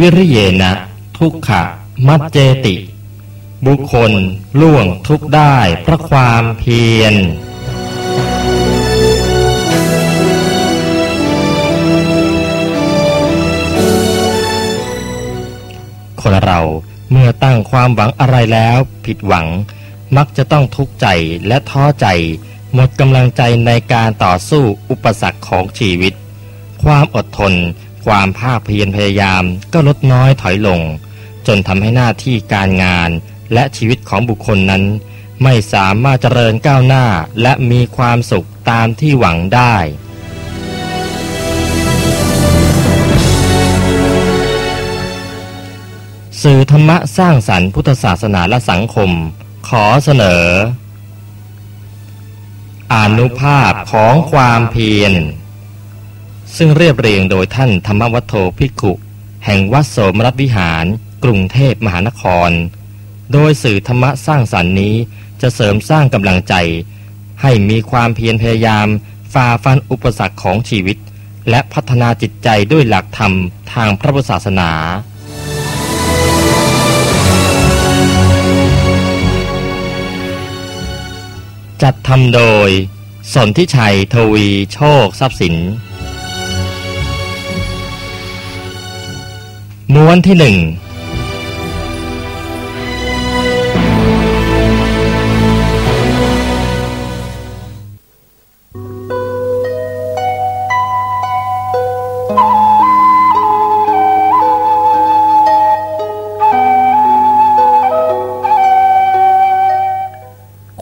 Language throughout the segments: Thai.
วิริเยนะ ทุกขะ มัจเจติ บุคคลล่วงทุกได้เพราะความเพียรคนเราเมื่อตั้งความหวังอะไรแล้วผิดหวัง มักจะต้องทุกข์ใจและท้อใจ หมดกำลังใจในการต่อสู้อุปสรรคของชีวิต ความอดทน ความภาคเพียรพยายามก็ลดน้อยถอยลง จนทำให้หน้าที่การงานและชีวิตของบุคคลนั้น ไม่สามารถเจริญก้าวหน้าและมีความสุขตามที่หวังได้สื่อธรรมะสร้างสรรค์พุทธศาสนาและสังคม ขอเสนอ อนุภาพของความเพียร ซึ่งเรียบเรียงโดยท่านธรรมวัฒโธภิกขุ แห่งวัดโสมรัตวิหาร กรุงเทพมหานคร โดยสื่อธรรมะสร้างสรรค์นี้จะเสริมสร้างกำลังใจ ให้มีความเพียรพยายามฝ่าฟันอุปสรรคของชีวิต และพัฒนาจิตใจด้วยหลักธรรมทางพระพุทธศาสนาจัดทำโดย สนทิชัย ทวี โชค ทรัพย์สิน ม้วนที่หนึ่ง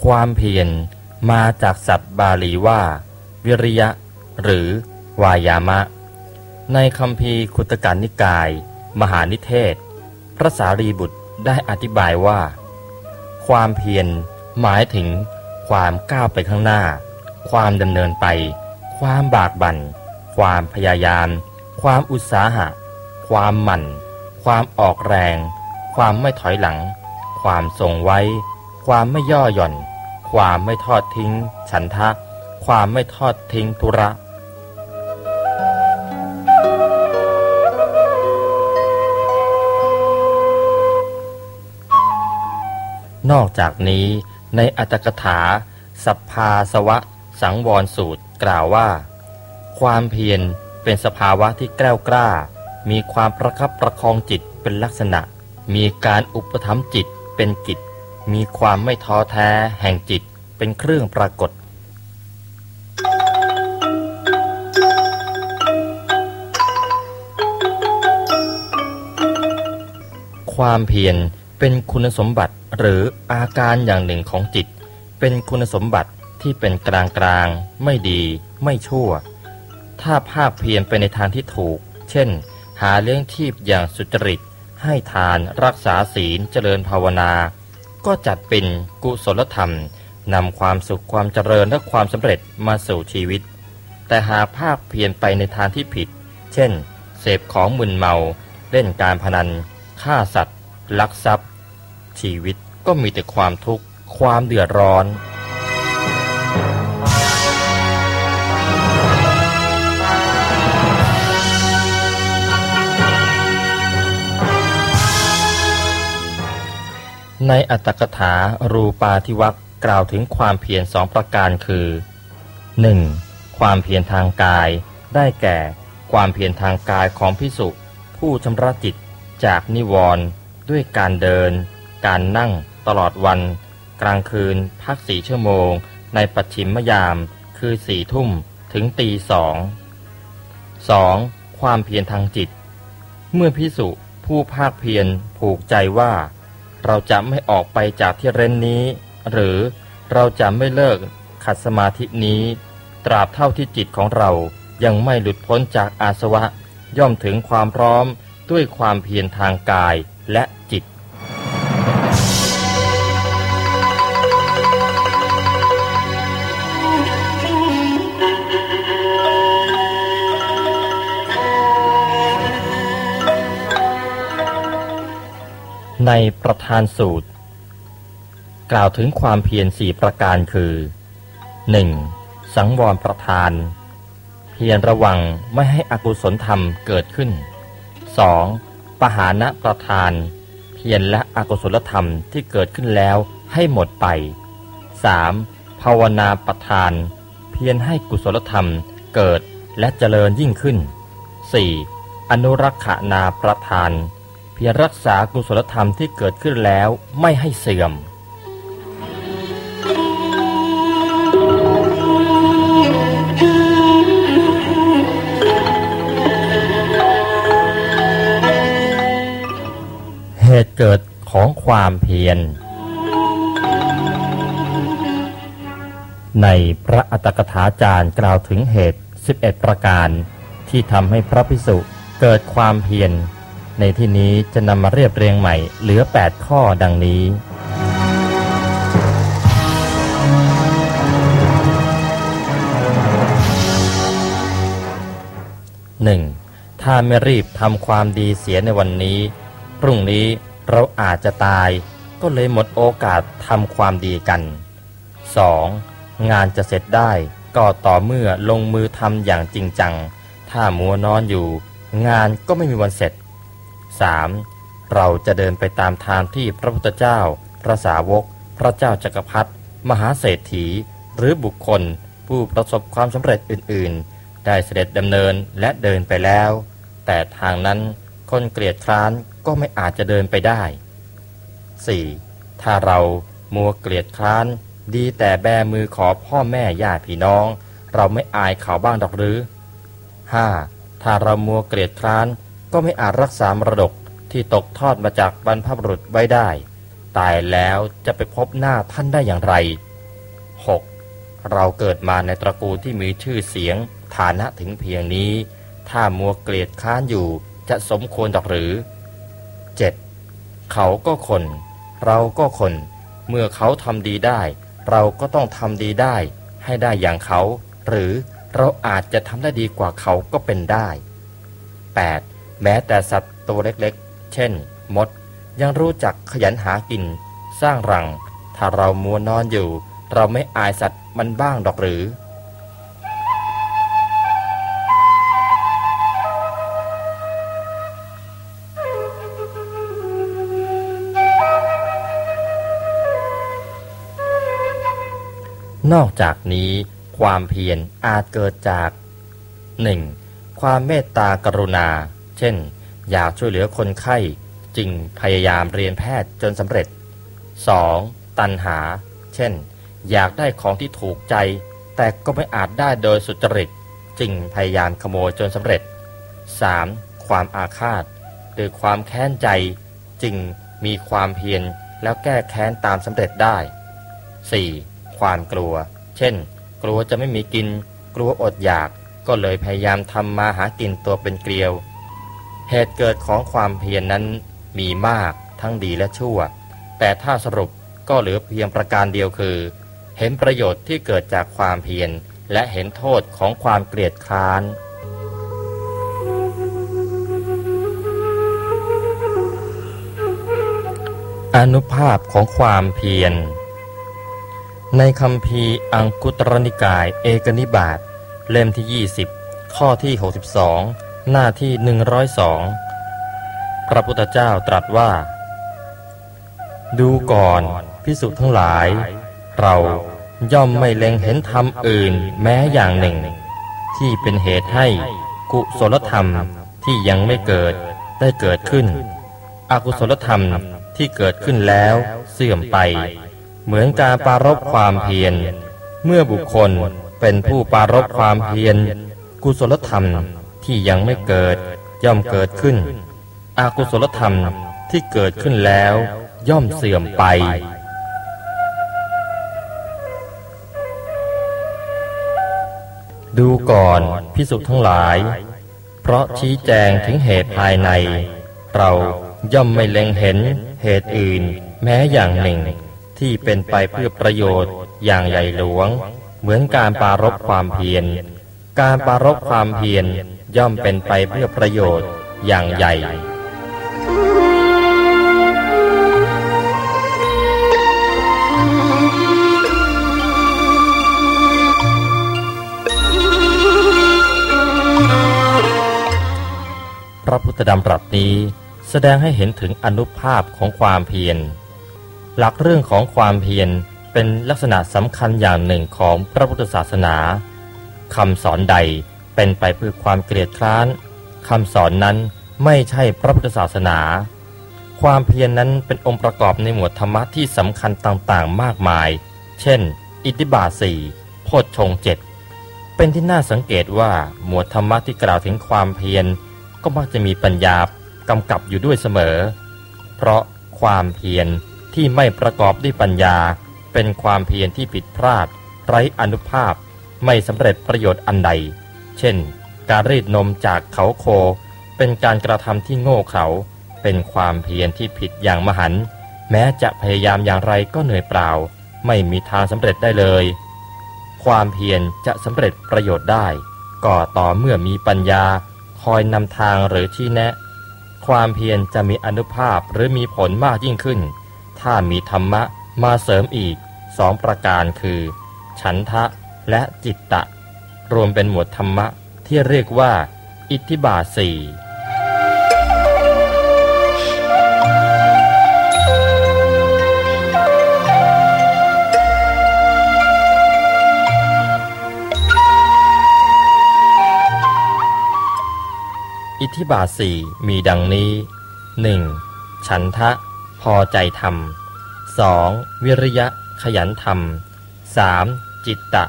ความเพียรมาจากศัพท์บาลีว่า วิริยะ หรือ วายามะ ในคำพีคุตการนิกาย มหานิเทศ พระสารีบุตรได้อธิบายว่า ความเพียรหมายถึงความก้าวไปข้างหน้า ความดำเนินไป ความบากบัน่น ความพยายาม ความอุตสาหะ ความหมั่น ความออกแรง ความไม่ถอยหลัง ความทรงไว้ ความไม่ย่อหย่อน ความไม่ทอดทิ้ง ฉันทะ ความไม่ทอดทิ้งธุระ นอกจากนี้ในอัตถกถา สัพพาสวะ สังวรสูตรกล่าวว่า ความเพียรเป็นสภาวะที่แกล้วกล้า มีความประคับประคองจิตเป็นลักษณะ มีการอุปถัมภ์จิตเป็นกิจ มีความไม่ท้อแท้แห่งจิตเป็นเครื่องปรากฏความเพียร เป็นคุณสมบัติหรืออาการอย่างหนึ่งของจิต เป็นคุณสมบัติที่เป็นกลางกลางๆไม่ดี ไม่ชั่ว ถ้าภาคเพียรไปในทางที่ถูก เช่น หาเลี้ยงชีพอย่างสุจริต ให้ทานรักษาศีลเจริญภาวนา ก็จัดเป็นกุศลธรรมนำความสุขความเจริญและความสำเร็จมาสู่ชีวิต แต่หาภาคเพียรไปในทางที่ผิด เช่น เสพของมึนเมา เล่นการพนัน ฆ่าสัตว์ ลักทรัพย์ ชีวิตก็มีแต่ความทุกข์ ความเดือดร้อน ในอัตถกถารูปาทิวักกล่าวถึงความเพียรสองประการคือ 1. ความเพียรทางกายได้แก่ ความเพียรทางกายของพิสุผู้ชำระจิตจากนิวรณ์ ด้วยการเดิน การนั่งตลอดวัน กลางคืนพักสี่ชั่วโมง ในปัจฉิมยามคือสี่ทุ่มถึงตีสอง 2. ความเพียรทางจิต เมื่อพิสุผู้ภาคเพียรผูกใจว่า เราจะไม่ออกไปจากที่เร้นนี้ หรือเราจะไม่เลิกขัดสมาธินี้ ตราบเท่าที่จิตของเรายังไม่หลุดพ้นจากอาสวะ ย่อมถึงความพร้อมด้วยความเพียรทางกาย และจิต ในประธานสูตร กล่าวถึงความเพียรสี่ประการคือ 1. สังวรประธาน เพียรระวังไม่ให้อกุศลธรรมเกิดขึ้น 2. ปหานะประทาน เพียรและอกุศลธรรมที่เกิดขึ้นแล้วให้หมดไป 3. ภาวนาประทาน เพียรให้กุศลธรรมเกิดและเจริญยิ่งขึ้น 4. อนุรักษนาประทาน เพียรรักษากุศลธรรมที่เกิดขึ้นแล้วไม่ให้เสื่อม ความเพียร ในพระอัตถกถาจารย์กล่าวถึงเหตุ 11 ประการที่ทำให้พระพิสุเกิดความเพียร ในที่นี้จะนำมาเรียบเรียงใหม่เหลือ 8 ข้อดังนี้ 1. ถ้าไม่รีบทำความดีเสียในวันนี้ พรุ่งนี้ เราอาจจะตายก็เลยหมดโอกาสทำความดีกัน 2. งานจะเสร็จได้ก็ต่อเมื่อลงมือทำอย่างจริงจัง ถ้ามัวนอนอยู่ งานก็ไม่มีวันเสร็จ 3. เราจะเดินไปตามทางที่พระพุทธเจ้า พระสาวก พระเจ้าจักรพรรดิมหาเศรษฐี หรือบุคคล ผู้ประสบความสำเร็จอื่น ๆ ได้เสด็จดำเนินและเดินไปแล้ว แต่ทางนั้น คนเกลียดคร้านก็ไม่อาจจะเดินไปได้ 4. ถ้าเรามัวเกลียดคร้าน ดีแต่แบมือขอพ่อแม่ญาติพี่น้อง เราไม่อายเขาบ้างดอกหรือ 5. ถ้าเรามัวเกลียดคร้าน ก็ไม่อาจรักษามรดกที่ตกทอดมาจากบรรพบุรุษไว้ได้ ตายแล้วจะไปพบหน้าท่านได้อย่างไร 6. เราเกิดมาในตระกูลที่มีชื่อเสียง ฐานะถึงเพียงนี้ ถ้ามัวเกลียดค้านอยู่ จะสมควรดอกหรือ 7. เขาก็คน เราก็คน เมื่อเขาทำดีได้ เราก็ต้องทำดีได้ ให้ได้อย่างเขา หรือเราอาจจะทำได้ดีกว่าเขาก็เป็นได้ 8. แม้แต่สัตว์ตัวเล็กๆ เช่น มด ยังรู้จักขยันหากิน สร้างรัง ถ้าเรามัวนอนอยู่ เราไม่อายสัตว์มันบ้างดอกหรือ นอกจากนี้ความเพียรอาจเกิดจาก 1. ความเมตตากรุณา เช่น อยากช่วยเหลือคนไข้จึงพยายามเรียนแพทย์จนสำเร็จ 2. ตัณหา เช่น อยากได้ของที่ถูกใจ แต่ก็ไม่อาจได้โดยสุจริต จึงพยายามขโมยจนสำเร็จ 3. ความอาฆาต หรือความแค้นใจจึงมีความเพียรแล้วแก้แค้นตามสำเร็จได้ 4. ความกลัว เช่น กลัวจะไม่มีกิน กลัวอดอยาก ก็เลยพยายามทำมาหากินตัวเป็นเกลียว เหตุเกิดของความเพียรนนั้นมีมากทั้งดีและชั่ว แต่ถ้าสรุปก็เหลือเพียงประการเดียวคือ เห็นประโยชน์ที่เกิดจากความเพียรและเห็นโทษของความเกลียดคร้านอนุภาพของความเพียร ในคำพีอังคุตรนิกาย เอกนิบาตเล่มที่ 20 ข้อที่ 62 หน้าที่ 102 พระพุทธเจ้าตรัสว่า ดูก่อนพิสุทั้งหลาย เราย่อมไม่เล็งเห็นธรรมอื่นแม้อย่างหนึ่ง ที่เป็นเหตุให้กุศลธรรมที่ยังไม่เกิดได้เกิดขึ้น อกุศลธรรมที่เกิดขึ้นแล้วเสื่อมไป เหมือนการปารบความเพียร เมื่อบุคคลเป็นผู้ปารบความเพียร กุศลธรรมที่ยังไม่เกิดย่อมเกิดขึ้น อากุศลธรรมที่เกิดขึ้นแล้วย่อมเสื่อมไป ดูก่อนพิสุทั้งหลาย เพราะชี้แจงถึงเหตุภายใน เราย่อมไม่เล็งเห็นเหตุอื่น แม้อย่างหนึ่ง ที่เป็นไปเพื่อประโยชน์อย่างใหญ่หลวง เหมือนการปารบความเพียร การปารบความเพียรย่อมเป็นไปเพื่อประโยชน์อย่างใหญ่พระพุทธดำรัสนี้แสดงให้เห็นถึงอนุภาพของความเพียร หลักเรื่องของความเพียรเป็นลักษณะสำคัญอย่างหนึ่งของพระพุทธศาสนาคำสอนใดเป็นไปเพื่อความเกลียดคร้านคำสอนนั้นไม่ใช่พระพุทธศาสนา ความเพียรนนั้นเป็นองค์ประกอบในหมวดธรรมะที่สำคัญต่างๆ มากมาย เช่น อิทธิบาทสี่โพชฌงเจ็ดเป็นที่น่าสังเกตว่าหมวดธรรมะที่กล่าวถึงความเพียร ก็มักจะมีปัญญากำกับอยู่ด้วยเสมอ เพราะความเพียร ที่ไม่ประกอบด้วยปัญญา เป็นความเพียรที่ผิดพลาด ไร้อนุภาพ ไม่สำเร็จประโยชน์อันใด เช่น การรีดนมจากเขาโค เป็นการกระทำที่โง่เขลาเป็นความเพียรที่ผิดอย่างมหันต์แม้จะพยายามอย่างไรก็เหนื่อยเปล่า ไม่มีทางสำเร็จได้เลย ความเพียรจะสำเร็จประโยชน์ได้ ก็ต่อเมื่อมีปัญญา คอยนำทางหรือชี้แนะ ความเพียรจะมีอนุภาพหรือมีผลมากยิ่งขึ้น ถ้ามีธรรมะมาเสริมอีกสองประการคือ ฉันทะและจิตตะ รวมเป็นหมวดธรรมะที่เรียกว่า อิทธิบาทสี่อิทธิบาทสี่มีดังนี้ 1. ฉันทะ พอใจทำ 2. วิริยะขยันทำ 3. จิตตะ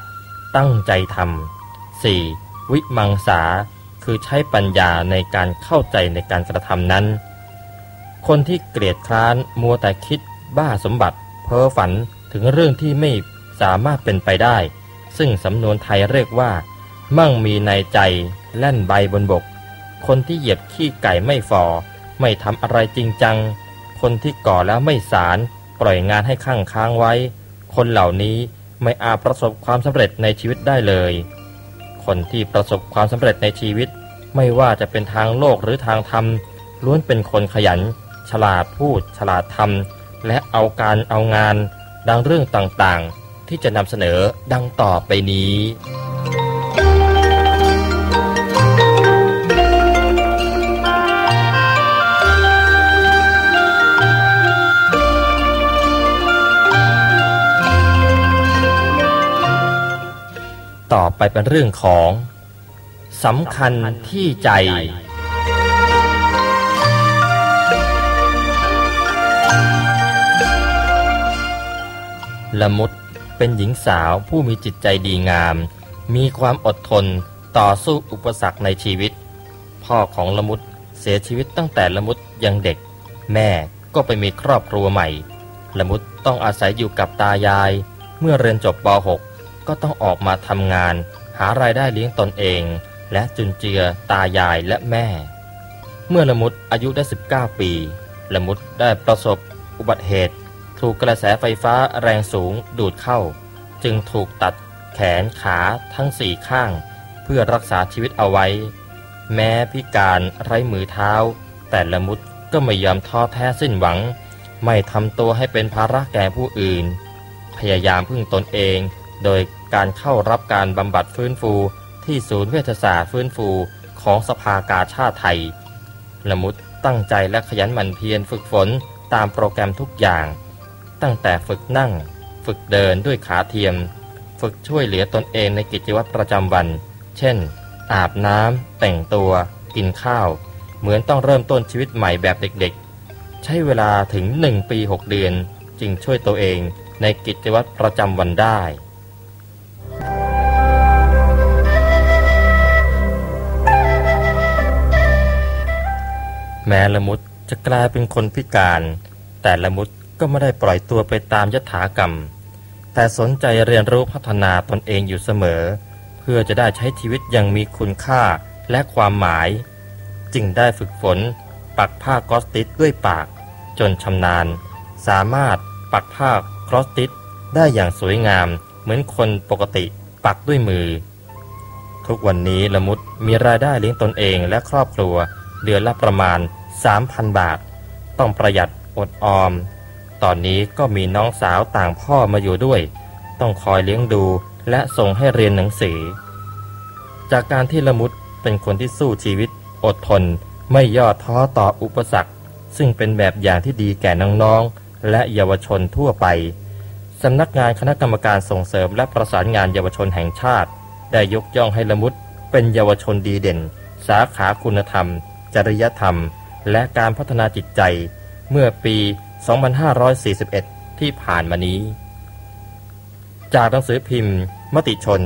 ตั้งใจทำ 4. วิมังสา คือใช้ปัญญาในการเข้าใจในการกระทำนั้น คนที่เกลียดคร้านมัวแต่คิด บ้าสมบัติ เพ้อฝันถึงเรื่องที่ไม่สามารถเป็นไปได้ ซึ่งสำนวนไทยเรียกว่า มั่งมีในใจแล่นใบบนบก คนที่เหยียบขี้ไก่ไม่ฟอไม่ทำอะไรจริงจัง คนที่ก่อแล้วไม่สารปล่อยงานให้ข้างค้างไว้ คนเหล่านี้ไม่อาจประสบความสำเร็จในชีวิตได้เลย คนที่ประสบความสำเร็จในชีวิต ไม่ว่าจะเป็นทางโลกหรือทางธรรม ล้วนเป็นคนขยัน ฉลาดพูด ฉลาดทำและเอาการเอางาน ดังเรื่องต่างๆ ที่จะนำเสนอดังต่อไปนี้ ต่อไปเป็นเรื่องของสำคัญที่ใจ ละมุดเป็นหญิงสาวผู้มีจิตใจดีงาม มีความอดทนต่อสู้อุปสรรคในชีวิต พ่อของละมุดเสียชีวิตตั้งแต่ละมุดยังเด็ก แม่ก็ไปมีครอบครัวใหม่ ละมุดต้องอาศัยอยู่กับตายาย เมื่อเรียนจบป .6 ก็ต้องออกมาทำงาน หารายได้เลี้ยงตนเอง และจุนเจือตายายและแม่ เมื่อละมุดอายุได้ 19 ปี ละมุดได้ประสบอุบัติเหตุ ถูกกระแสไฟฟ้าแรงสูงดูดเข้า จึงถูกตัดแขนขาทั้งสี่ข้าง เพื่อรักษาชีวิตเอาไว้ แม้พิการไร้มือเท้า แต่ละมุดก็ไม่ยอมท้อแท้สิ้นหวัง ไม่ทำตัวให้เป็นภาระแก่ผู้อื่น พยายามพึ่งตนเอง โดย การเข้ารับการบำบัดฟื้นฟู ที่ศูนย์เวชศาสตร์ฟื้นฟูของสภากาชาติไทย ละมุดตั้งใจและขยันหมั่นเพียรฝึกฝนตามโปรแกรมทุกอย่าง ตั้งแต่ฝึกนั่ง ฝึกเดินด้วยขาเทียม ฝึกช่วยเหลือตนเองในกิจวัตรประจำวัน เช่น อาบน้ำแต่งตัว กินข้าว เหมือนต้องเริ่มต้นชีวิตใหม่แบบเด็กๆ ใช้เวลาถึง 1 ปี 6 เดือน จึงช่วยตัวเองในกิจวัตรประจำวันได้ แม้ละมุดจะกลายเป็นคนพิการ แต่ละมุดก็ไม่ได้ปล่อยตัวไปตามยถากรรม แต่สนใจเรียนรู้พัฒนาตนเองอยู่เสมอ เพื่อจะได้ใช้ชีวิตอย่างมีคุณค่าและความหมาย จึงได้ฝึกฝน ปักผ้ากอสติสด้วยปาก จนชำนาญ สามารถปักผ้ากอสติสได้อย่างสวยงามเหมือนคนปกติปักด้วยมือ ทุกวันนี้ละมุดมีรายได้เลี้ยงตนเองและครอบครัวเดือนละประมาณ 3,000 บาท ต้องประหยัดอดออม ตอนนี้ก็มีน้องสาวต่างพ่อมาอยู่ด้วย ต้องคอยเลี้ยงดูและส่งให้เรียนหนังสือ จากการที่ละมุดเป็นคนที่สู้ชีวิต อดทน ไม่ย่อท้อต่ออุปสรรค ซึ่งเป็นแบบอย่างที่ดีแก่น้องๆและเยาวชนทั่วไปสำนักงานคณะกรรมการส่งเสริมและประสานงานเยาวชนแห่งชาติ ได้ยกย่องให้ละมุดเป็นเยาวชนดีเด่น สาขาคุณธรรม จริยธรรม และการพัฒนาจิตใจเมื่อปี 2541 ที่ผ่านมานี้ จากหนังสือพิมพ์ มติชน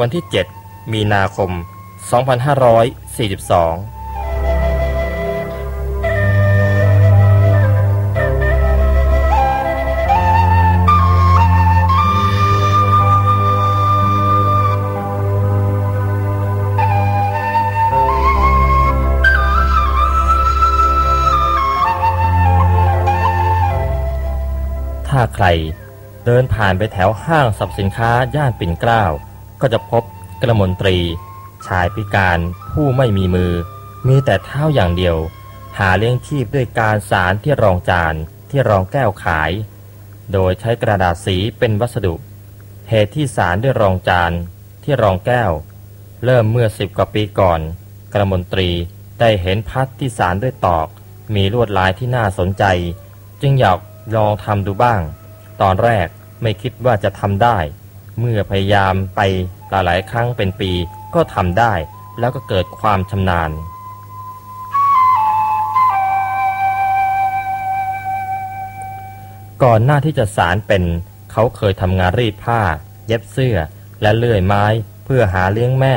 วันที่ 7 มีนาคม 2542 ถ้าใคร เดินผ่านไปแถวห้างสรรพสินค้าย่านปิ่นเกล้า ก็จะพบกระมนตรี ชายพิการผู้ไม่มีมือ มีแต่เท้าอย่างเดียว หาเลี้ยงชีพด้วยการสารที่รองจานที่รองแก้วขาย โดยใช้กระดาษสีเป็นวัสดุ เหตุที่สารด้วยรองจานที่รองแก้ว เริ่มเมื่อสิบกว่าปีก่อน กระมนตรีได้เห็นพัดที่สารด้วยตอก มีลวดลายที่น่าสนใจ จึงอยาก ลองทำดูบ้าง ตอนแรกไม่คิดว่าจะทำได้ เมื่อพยายามไปหลายๆ ครั้งเป็นปีก็ทำได้ แล้วก็เกิดความชำนาญ ก่อนหน้าที่จะสารเป็น เขาเคยทำงานรีดผ้า เย็บเสื้อ และเลื่อยไม้เพื่อหาเลี้ยงแม่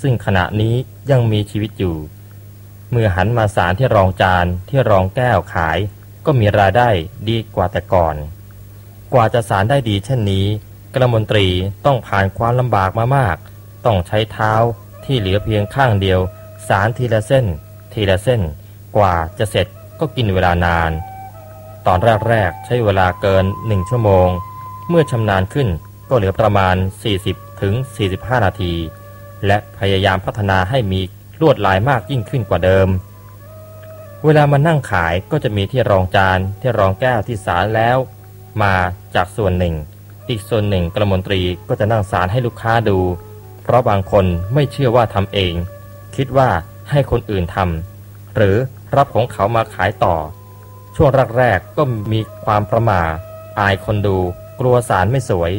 ซึ่งขณะนี้ยังมีชีวิตอยู่ เมื่อหันมาสารที่รองจานที่รองแก้วขาย ก็มีรายได้ดีกว่าแต่ก่อน กว่าจะสารได้ดีเช่นนี้กระมนตรีต้องผ่านความลำบากมามาก ต้องใช้เท้าที่เหลือเพียงข้างเดียว สารทีละเส้น ทีละเส้น กว่าจะเสร็จก็กินเวลานาน ตอนแรกๆใช้เวลาเกินหนึ่งชั่วโมง เมื่อชำนาญขึ้นก็เหลือประมาณ 40ถึง45 นาที และพยายามพัฒนาให้มีลวดลายมากยิ่งขึ้นกว่าเดิม เวลามานั่งขายก็จะมีที่รองจานที่รองแก้วที่สารแล้ว มาจากส่วนหนึ่ง อีกส่วนหนึ่งกระมนตรีก็จะนั่งสารให้ลูกค้าดู เพราะบางคนไม่เชื่อว่าทำเอง คิดว่าให้คนอื่นทำหรือรับของเขามาขายต่อ ช่วงแรกๆก็มีความประมาอายคนดู กลัวสารไม่สวย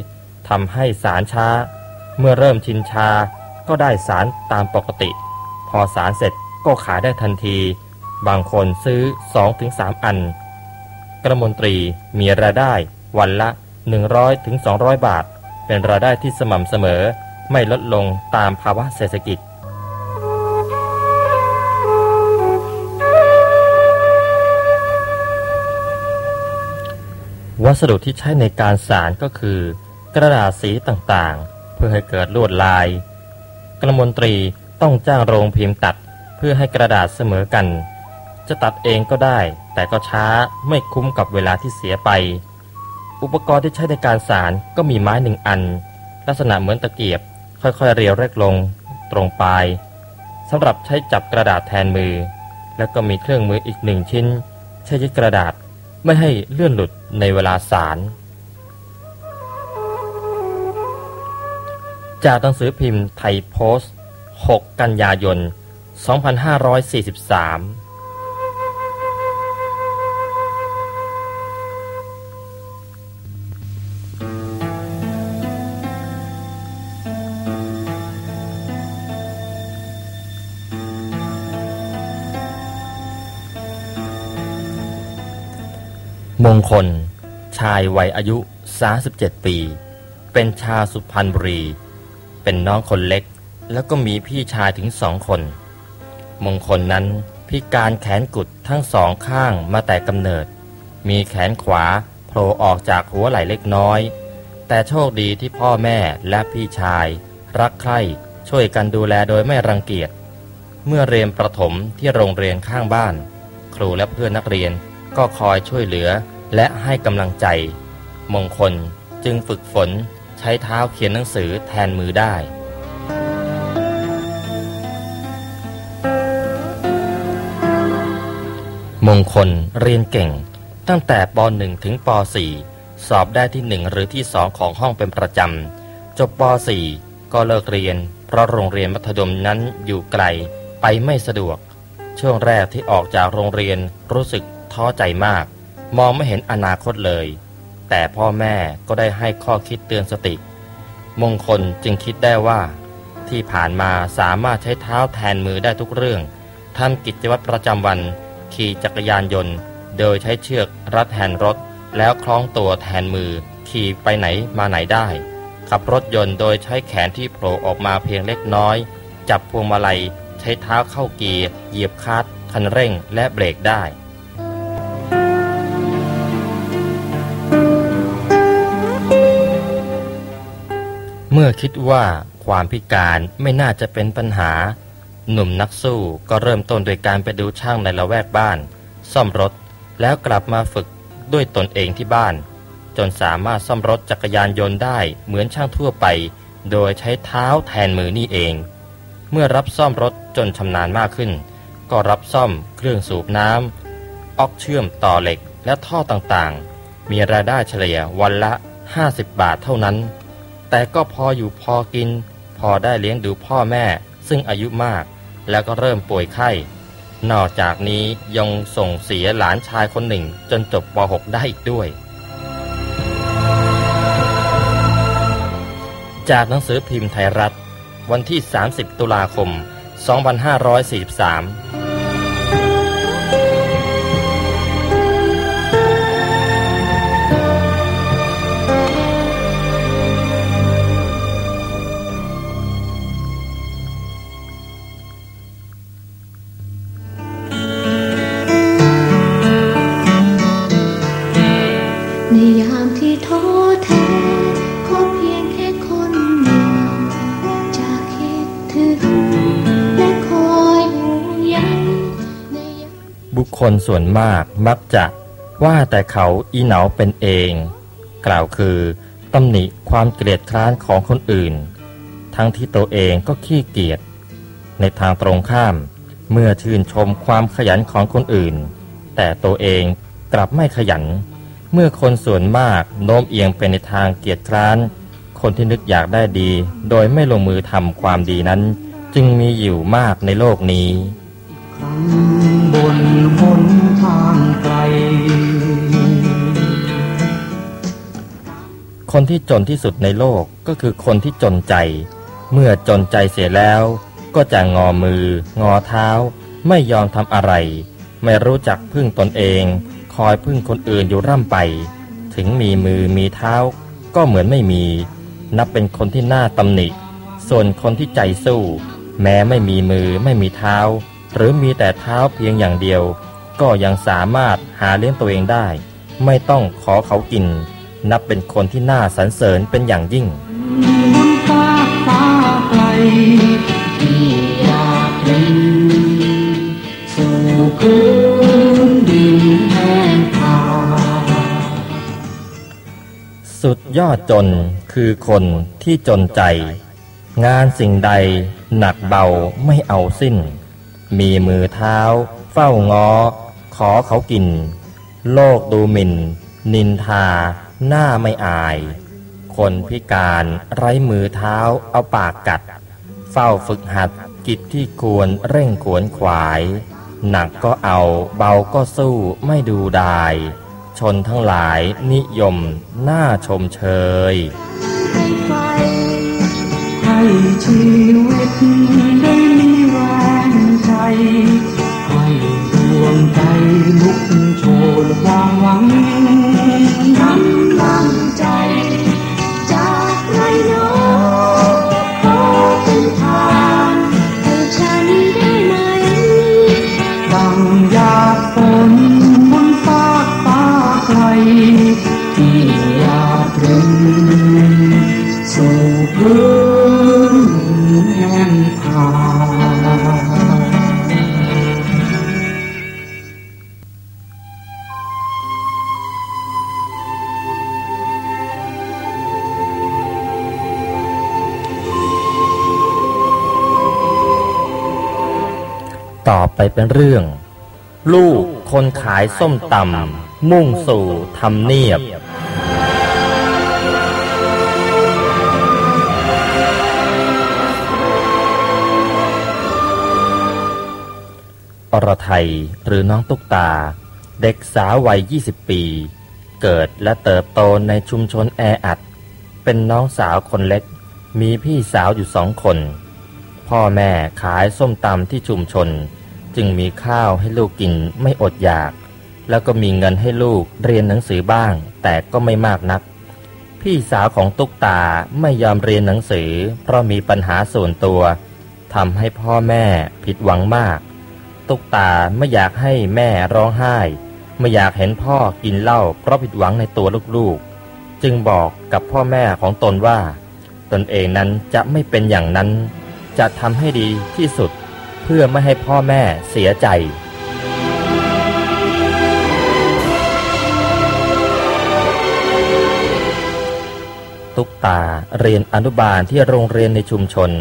ทำให้สารช้า เมื่อเริ่มชินชาก็ได้สารตามปกติ พอสารเสร็จก็ขายได้ทันที บางคนซื้อ 2-3 อัน กระมนตรีมีรายได้วันละ 100-200 บาท เป็นรายได้ที่สม่ำเสมอไม่ลดลงตามภาวะเศรษฐกิจ วัสดุที่ใช้ในการสารก็คือ กระดาษสีต่างๆ เพื่อให้เกิดลวดลาย กระมนตรีต้องจ้างโรงพิมพ์ตัดเพื่อให้กระดาษเสมอกัน จะตัดเองก็ได้ แต่ก็ช้าไม่คุ้มกับเวลาที่เสียไป อุปกรณ์ที่ใช้ในการสารก็มีไม้หนึ่งอัน ลักษณะเหมือนตะเกียบ ค่อยๆเรียวเล็กลง ตรงปลายสำหรับใช้จับกระดาษแทนมือ แล้วก็มีเครื่องมืออีกหนึ่งชิ้น ใช้ยึดกระดาษไม่ให้เลื่อนหลุดในเวลาสารจากหนังสือพิมพ์ไทยโพสต์ 6 กันยายน 2543 งคล ชายวัยอายุ 37 ปี เป็นชาวสุพรรณบุรี เป็นน้องคนเล็ก แล้วก็มีพี่ชายถึงสองคน มงคลนั้นพิการแขนกุดทั้งสองข้างมาแต่กำเนิด มีแขนขวาโผล่ออกจากหัวไหล่เล็กน้อย แต่โชคดีที่พ่อแม่และพี่ชาย รักใคร่ช่วยกันดูแลโดยไม่รังเกียจ เมื่อเรียนประถมที่โรงเรียนข้างบ้าน ครูและเพื่อนนักเรียนก็คอยช่วยเหลือ และให้กำลังใจ มงคลจึงฝึกฝนใช้เท้าเขียนหนังสือแทนมือได้ มงคลเรียนเก่ง ตั้งแต่ป .1 ถึงป .4 สอบได้ที่หนึ่งหรือที่สองของห้องเป็นประจำ จบป .4 ก็เลิกเรียน เพราะโรงเรียนมัธยมนั้นอยู่ไกลไปไม่สะดวก ช่วงแรกที่ออกจากโรงเรียนรู้สึกท้อใจมาก มองไม่เห็นอนาคตเลย แต่พ่อแม่ก็ได้ให้ข้อคิดเตือนสติ มงคลจึงคิดได้ว่า ที่ผ่านมาสามารถใช้เท้าแทนมือได้ทุกเรื่องทำกิจวัตรประจำวัน ขี่จักรยานยนต์ โดยใช้เชือกรัดแฮนรถ แล้วคล้องตัวแทนมือ ขี่ไปไหนมาไหนได้ ขับรถยนต์โดยใช้แขนที่โผล่ออกมาเพียงเล็กน้อย จับพวงมาลัย ใช้เท้าเข้าเกียร์เหยียบคลัตช์คันเร่งและเบรกได้ มื่อคิดว่าความพิการไม่น่าจะเป็นปัญหา หนุ่มนักสู้ก็เริ่มต้นโดยการไปดูช่างในละแวกบ้าน ซ่อมรถ แล้วกลับมาฝึกด้วยตนเองที่บ้าน จนสามารถซ่อมรถจักรยานยนต์ได้เหมือนช่างทั่วไป โดยใช้เท้าแทนมือนี่เอง เมื่อรับซ่อมรถจนชำนาญมากขึ้น ก็รับซ่อมเครื่องสูบน้ำออกเชื่อมต่อเหล็กและท่อต่างๆ มีรายได้เฉลี่ยวันละ 50 บาทเท่านั้น แต่ก็พออยู่พอกิน พอได้เลี้ยงดูพ่อแม่ ซึ่งอายุมากแล้วก็เริ่มป่วยไข้ นอกจากนี้ยังส่งเสียหลานชายคนหนึ่งจนจบป .6 ได้อีกด้วย จากหนังสือพิมพ์ไทยรัฐ วันที่ 30 ตุลาคม 2543 คคลส่วนมากมักจะว่าแต่เขาอีเหนาเป็นเอง กล่าวคือตำหนิความเกลียดคร้านของคนอื่น ทั้งที่ตัวเองก็ขี้เกียจในทางตรงข้าม เมื่อชื่นชมความขยันของคนอื่น แต่ตัวเองกลับไม่ขยัน เมื่อคนส่วนมากโน้มเอียงไปในทางเกียจคร้าน คนที่นึกอยากได้ดี โดยไม่ลงมือทำความดีนั้น จึงมีอยู่มากในโลกนี้ บนหนทางไกล คนที่จนที่สุดในโลกก็คือคนที่จนใจ เมื่อจนใจเสียแล้ว ก็จะงอมือ งอเท้า ไม่ยอมทำอะไร ไม่รู้จักพึ่งตนเอง คอยพึ่งคนอื่นอยู่ร่ำไป ถึงมีมือมีเท้า ก็เหมือนไม่มี นับเป็นคนที่น่าตำหนิ ส่วนคนที่ใจสู้ แม้ไม่มีมือไม่มีเท้า หรือมีแต่เท้าเพียงอย่างเดียว ก็ยังสามารถหาเลี้ยงตัวเองได้ ไม่ต้องขอเขากิน นับเป็นคนที่น่าสรรเสริญเป็นอย่างยิ่งบนฟ้าฟ้าไกลที่อยากเห็นสู่พื้นดินแห้งผาสุดยอดจนคือคนที่จนใจ งานสิ่งใดหนักเบาไม่เอาสิ้น มีมือเท้า เฝ้างอ ขอเขากิน โลกดูหมิ่น นินทา หน้าไม่อาย คนพิการไร้มือเท้าเอาปากกัด เฝ้าฝึกหัดกิจที่ควรเร่งขวนขวาย หนักก็เอาเบาก็สู้ไม่ดูดาย ชนทั้งหลายนิยมน่าชมเชยให้ชีวิต งใจลุ เป็นเรื่อง ลูกคนขายส้มตำมุ่งสู่ทำเนียบอรไทยหรือน้องตุ๊กตา เด็กสาววัย 20 ปี เกิดและเติบโตในชุมชนแออัด เป็นน้องสาวคนเล็ก มีพี่สาวอยู่สองคน พ่อแม่ขายส้มตำที่ชุมชน จึงมีข้าวให้ลูกกินไม่อดอยาก แล้วก็มีเงินให้ลูกเรียนหนังสือบ้าง แต่ก็ไม่มากนัก พี่สาวของตุ๊กตาไม่ยอมเรียนหนังสือ เพราะมีปัญหาส่วนตัวทำให้พ่อแม่ผิดหวังมาก ตุ๊กตาไม่อยากให้แม่ร้องไห้ ไม่อยากเห็นพ่อกินเหล้าเพราะผิดหวังในตัวลูกๆ จึงบอกกับพ่อแม่ของตนว่า ตนเองนั้นจะไม่เป็นอย่างนั้น จะทำให้ดีที่สุด พื่อไม่ให้พ่อแม่เสียใจ ตุกตาเรียนอนุบาลที่โรงเรียนในชุมชน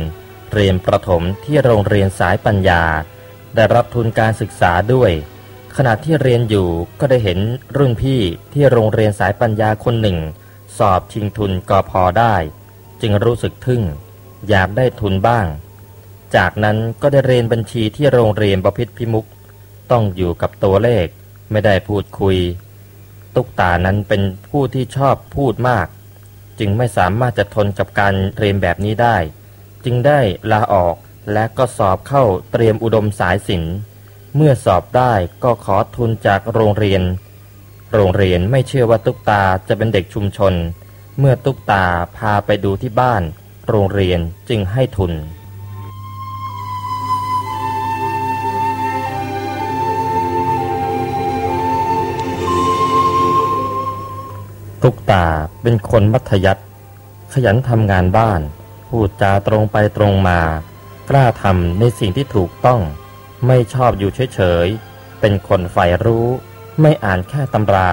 เรียนประถมที่โรงเรียนสายปัญญา ได้รับทุนการศึกษาด้วย ขณะที่เรียนอยู่ก็ได้เห็นรุ่นพี่ที่โรงเรียนสายปัญญาคนหนึ่ง สอบชิงทุนกอพอได้ จึงรู้สึกทึ่ง อยากได้ทุนบ้าง จากนั้นก็ได้เรียนบัญชีที่โรงเรียนประพิษพิมุกต้องอยู่กับตัวเลข ไม่ได้พูดคุย ตุ๊กตานั้นเป็นผู้ที่ชอบพูดมาก จึงไม่สามารถจะทนกับการเรียนแบบนี้ได้ จึงได้ลาออกและก็สอบเข้าเตรียมอุดมสายศิลป์เมื่อสอบได้ก็ขอทุนจากโรงเรียน โรงเรียนไม่เชื่อว่าตุ๊กตาจะเป็นเด็กชุมชน เมื่อตุ๊กตาพาไปดูที่บ้าน โรงเรียนจึงให้ทุน ตุกตาเป็นคนมัธยัติขยันทำงานบ้าน พูดจาตรงไปตรงมา กล้าทำในสิ่งที่ถูกต้อง ไม่ชอบอยู่เฉยๆ เป็นคนใฝ่รู้ ไม่อ่านแค่ตำรา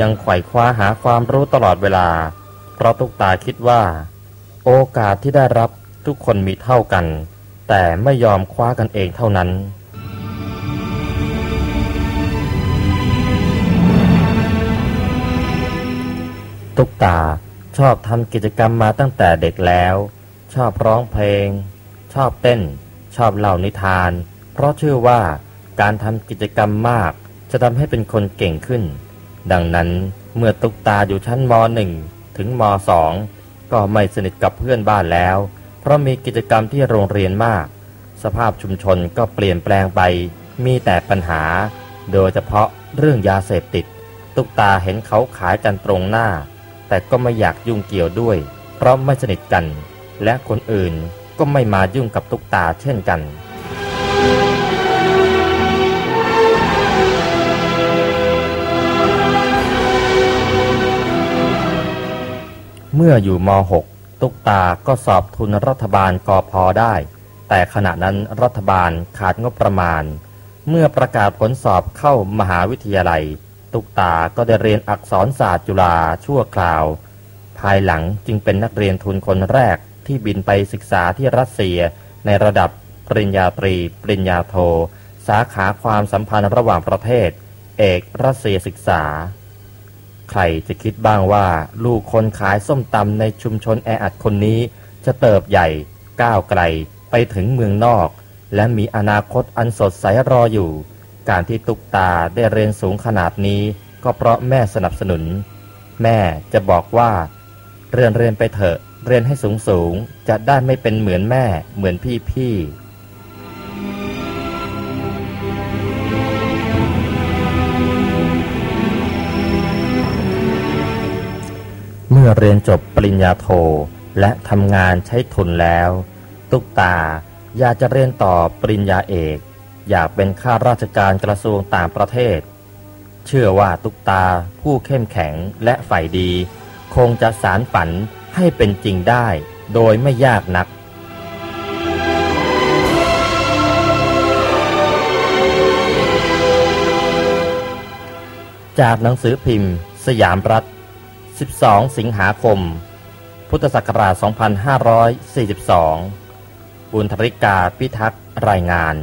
ยังไขว่คว้าหาความรู้ตลอดเวลา เพราะตุกตาคิดว่า โอกาสที่ได้รับทุกคนมีเท่ากัน แต่ไม่ยอมคว้ากันเองเท่านั้น ตุ๊กตาชอบทำกิจกรรมมาตั้งแต่เด็กแล้ว ชอบร้องเพลง ชอบเต้น ชอบเล่านิทาน เพราะเชื่อว่าการทำกิจกรรมมาก จะทำให้เป็นคนเก่งขึ้น ดังนั้นเมื่อตุ๊กตาอยู่ชั้นม .1 ถึงม .2 ก็ไม่สนิทกับเพื่อนบ้านแล้ว เพราะมีกิจกรรมที่โรงเรียนมาก สภาพชุมชนก็เปลี่ยนแปลงไป มีแต่ปัญหา โดยเฉพาะเรื่องยาเสพติด ตุ๊กตาเห็นเขาขายกันตรงหน้า แต่ก็ไม่อยากยุ่งเกี่ยวด้วย เพราะไม่สนิทกัน และคนอื่นก็ไม่มายุ่งกับตุ๊กตาเช่นกัน เมื่ออยู่ม .6 ตุ๊กตาก็สอบทุนรัฐบาลกอพอได้ แต่ขณะนั้นรัฐบาลขาดงบประมาณ เมื่อประกาศผลสอบเข้ามหาวิทยาลัย ตุกตาก็ได้เรียนอักษรศาสตร์จุฬาชั่วคราว ภายหลังจึงเป็นนักเรียนทุนคนแรกที่บินไปศึกษาที่รัสเซีย ในระดับปริญญาตรี ปริญญาโท สาขาความสัมพันธ์ระหว่างประเทศ เอกรัสเซียศึกษา ใครจะคิดบ้างว่า ลูกคนขายส้มตำในชุมชนแออัดคนนี้ จะเติบใหญ่ ก้าวไกลไปถึงเมืองนอก และมีอนาคตอันสดใสรออยู่ การที่ตุกตาได้เรียนสูงขนาดนี้ ก็เพราะแม่สนับสนุน แม่จะบอกว่า เรียนเรียนไปเถอะ เรียนให้สูงสูงจะได้ไม่เป็นเหมือนแม่เหมือนพี่พี่เมื่อเรียนจบปริญญาโทและทำงานใช้ทุนแล้ว ตุกตาอยากจะเรียนต่อปริญญาเอก อยากเป็นข้าราชการกระทรวงต่างประเทศ เชื่อว่าตุกตาผู้เข้มแข็งและฝ่ายดี คงจะสารฝันให้เป็นจริงได้โดยไม่ยากนักจากหนังสือพิมพ์ สยามรัฐ 12 สิงหาคม พุทธศักราช 2542 บุญธริกาพิทักษ์รายงาน